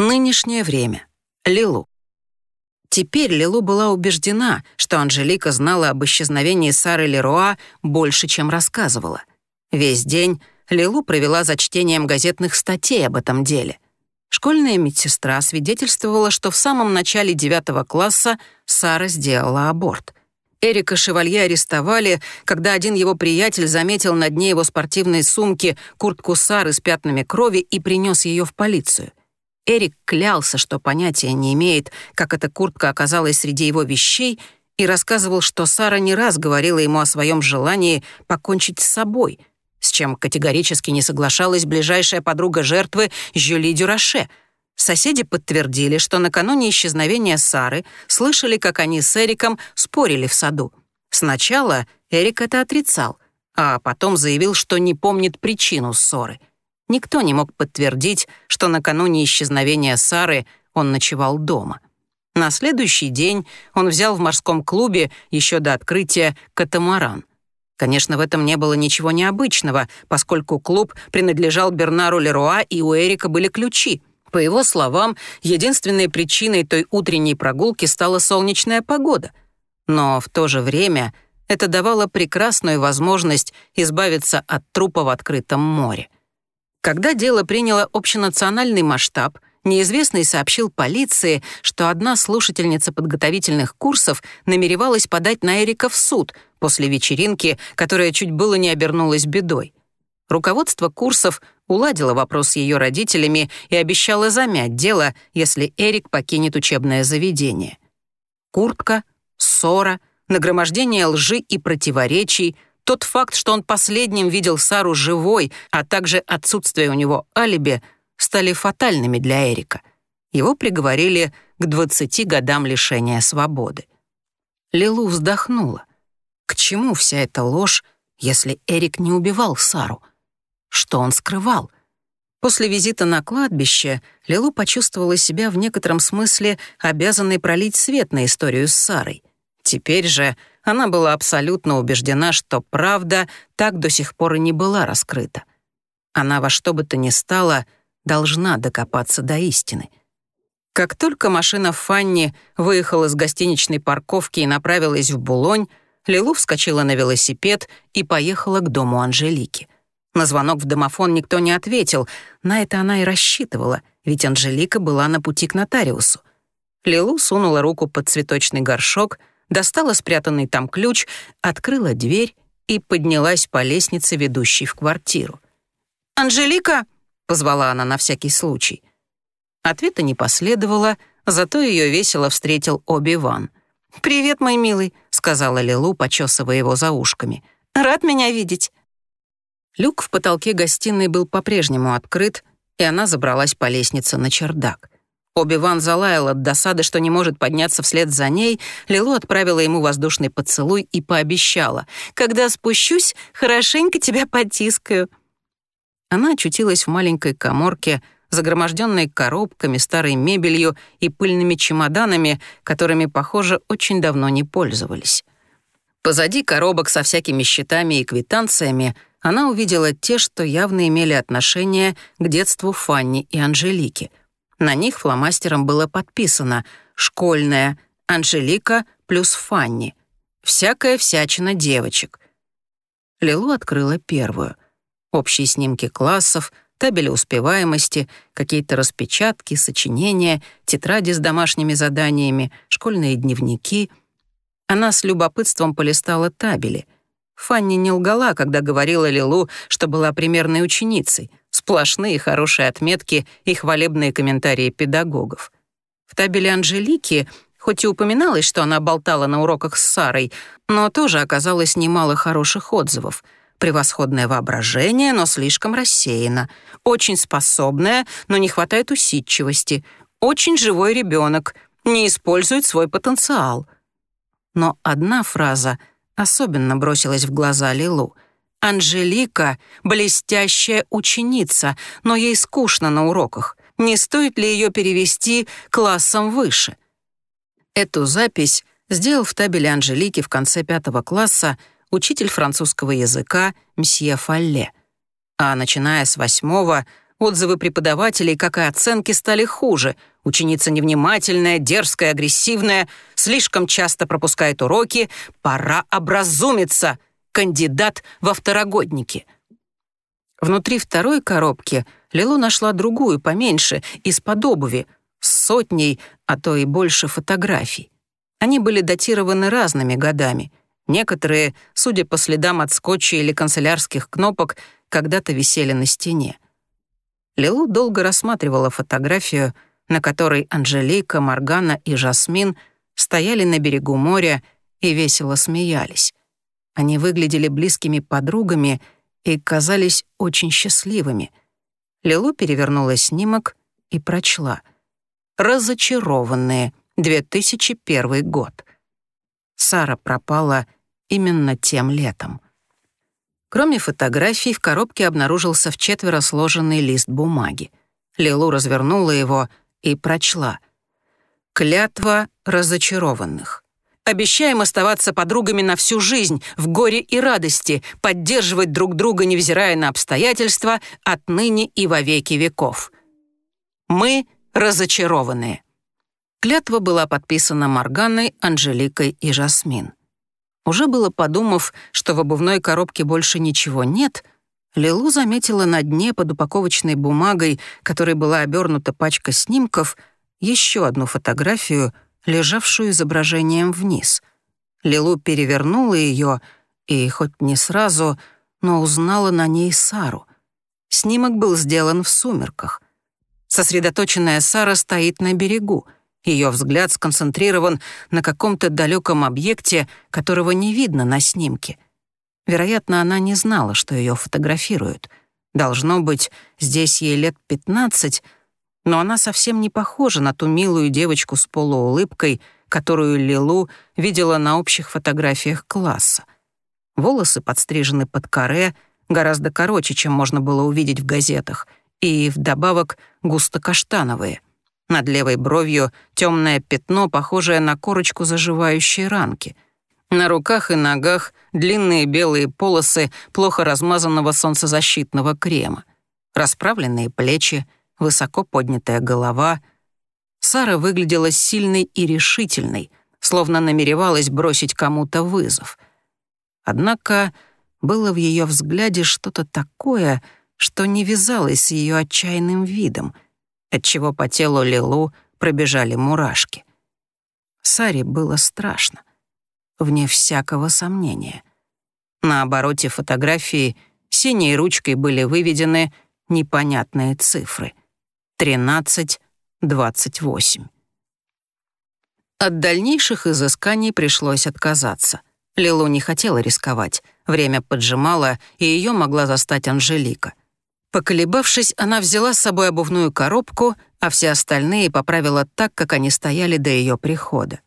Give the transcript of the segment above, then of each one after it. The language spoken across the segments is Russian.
Нынешнее время. Лилу. Теперь Лилу была убеждена, что Анжелика знала об исчезновении Сары Леруа больше, чем рассказывала. Весь день Лилу провела за чтением газетных статей об этом деле. Школьная медсестра свидетельствовала, что в самом начале девятого класса Сара сделала аборт. Эрика Шевалье арестовали, когда один его приятель заметил на дне его спортивной сумки куртку Сары с пятнами крови и принес ее в полицию. Эрик клялся, что понятия не имеет, как эта куртка оказалась среди его вещей, и рассказывал, что Сара не раз говорила ему о своем желании покончить с собой, с чем категорически не соглашалась ближайшая подруга жертвы Жюли Дюраше. Соседи подтвердили, что накануне исчезновения Сары слышали, как они с Эриком спорили в саду. Сначала Эрик это отрицал, а потом заявил, что не помнит причину ссоры — Никто не мог подтвердить, что накануне исчезновения Сары он ночевал дома. На следующий день он взял в морском клубе еще до открытия катамаран. Конечно, в этом не было ничего необычного, поскольку клуб принадлежал Бернару Леруа, и у Эрика были ключи. По его словам, единственной причиной той утренней прогулки стала солнечная погода. Но в то же время это давало прекрасную возможность избавиться от трупа в открытом море. Когда дело приняло общенациональный масштаб, неизвестный сообщил полиции, что одна слушательница подготовительных курсов намеревалась подать на Эрика в суд после вечеринки, которая чуть было не обернулась бедой. Руководство курсов уладило вопрос с ее родителями и обещало замять дело, если Эрик покинет учебное заведение. Куртка, ссора, нагромождение лжи и противоречий — тот факт, что он последним видел Сару живой, а также отсутствие у него алиби, стали фатальными для Эрика. Его приговорили к 20 годам лишения свободы. Лилу вздохнула. К чему вся эта ложь, если Эрик не убивал Сару? Что он скрывал? После визита на кладбище Лилу почувствовала себя в некотором смысле обязанной пролить свет на историю с Сарой. Теперь же она была абсолютно убеждена, что правда так до сих пор и не была раскрыта. Она во что бы то ни стало должна докопаться до истины. Как только машина Фанни выехала с гостиничной парковки и направилась в Булонь, Лилу вскочила на велосипед и поехала к дому Анжелики. На звонок в домофон никто не ответил, на это она и рассчитывала, ведь Анжелика была на пути к нотариусу. Лилу сунула руку под цветочный горшок — достала спрятанный там ключ, открыла дверь и поднялась по лестнице, ведущей в квартиру. «Анжелика!» — позвала она на всякий случай. Ответа не последовало, зато ее весело встретил Оби-Ван. «Привет, мой милый», — сказала Лилу, почесывая его за ушками. «Рад меня видеть». Люк в потолке гостиной был по-прежнему открыт, и она забралась по лестнице на чердак. Оби-Ван залаял от досады, что не может подняться вслед за ней. Лилу отправила ему воздушный поцелуй и пообещала. «Когда спущусь, хорошенько тебя потискаю». Она очутилась в маленькой коморке, загроможденной коробками, старой мебелью и пыльными чемоданами, которыми, похоже, очень давно не пользовались. Позади коробок со всякими счетами и квитанциями она увидела те, что явно имели отношение к детству Фанни и Анжелики — на них фломастером было подписано «Школьная, Анжелика плюс Фанни. Всякая всячина девочек». Лилу открыла первую. Общие снимки классов, табели успеваемости, какие-то распечатки, сочинения, тетради с домашними заданиями, школьные дневники. Она с любопытством полистала табели. Фанни не лгала, когда говорила Лилу, что была примерной ученицей — Сплошные хорошие отметки и хвалебные комментарии педагогов. В табеле Анжелики хоть и упоминалось, что она болтала на уроках с Сарой, но тоже оказалось немало хороших отзывов. Превосходное воображение, но слишком рассеяно. Очень способная, но не хватает усидчивости. Очень живой ребенок, не использует свой потенциал. Но одна фраза особенно бросилась в глаза Лилу — Анжелика — блестящая ученица, но ей скучно на уроках. Не стоит ли ее перевести классом выше? Эту запись сделал в табеле Анжелики в конце пятого класса учитель французского языка мсье Фалле. А начиная с восьмого Отзывы преподавателей, как и оценки, стали хуже. Ученица невнимательная, дерзкая, агрессивная, слишком часто пропускает уроки. Пора образумиться. Кандидат во второгодники. Внутри второй коробки Лилу нашла другую, поменьше, из-под обуви, с сотней, а то и больше фотографий. Они были датированы разными годами. Некоторые, судя по следам от скотча или канцелярских кнопок, когда-то висели на стене. Лилу долго рассматривала фотографию, на которой Анжелика, Маргана и Жасмин стояли на берегу моря и весело смеялись. Они выглядели близкими подругами и казались очень счастливыми. Лилу перевернула снимок и прочла. «Разочарованные. 2001 год». Сара пропала именно тем летом. Кроме фотографий, в коробке обнаружился в четверо сложенный лист бумаги. Лилу развернула его и прочла. «Клятва разочарованных. Обещаем оставаться подругами на всю жизнь, в горе и радости, поддерживать друг друга, невзирая на обстоятельства, отныне и во веки веков. Мы разочарованные». Клятва была подписана Морганой, Анжеликой и Жасмин. Уже было подумав, что в обувной коробке больше ничего нет, Лилу заметила на дне под упаковочной бумагой, которой была обернута пачка снимков, еще одну фотографию, лежавшую изображением вниз. Лилу перевернула ее и, хоть не сразу, но узнала на ней Сару. Снимок был сделан в сумерках. Сосредоточенная Сара стоит на берегу — ее взгляд сконцентрирован на каком-то далеком объекте, которого не видно на снимке. Вероятно, она не знала, что ее фотографируют. Должно быть, здесь ей лет 15, но она совсем не похожа на ту милую девочку с полуулыбкой, которую Лилу видела на общих фотографиях класса. Волосы подстрижены под каре, гораздо короче, чем можно было увидеть в газетах, и вдобавок густо-каштановые — над левой бровью темное пятно, похожее на корочку заживающей ранки. На руках и ногах длинные белые полосы плохо размазанного солнцезащитного крема. Расправленные плечи, высоко поднятая голова. Сара выглядела сильной и решительной, словно намеревалась бросить кому-то вызов. Однако было в ее взгляде что-то такое, что не вязалось с ее отчаянным видом — отчего по телу Лилу пробежали мурашки. Саре было страшно, вне всякого сомнения. На обороте фотографии синей ручкой были выведены непонятные цифры — 13-28. От дальнейших изысканий пришлось отказаться. Лилу не хотела рисковать, время поджимало, и ее могла застать Анжелика. Поколебавшись, она взяла с собой обувную коробку, а все остальные поправила так, как они стояли до ее прихода.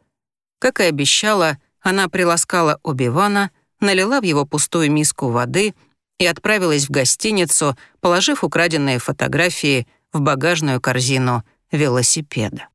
Как и обещала, она приласкала Оби-Вана, налила в его пустую миску воды и отправилась в гостиницу, положив украденные фотографии в багажную корзину велосипеда.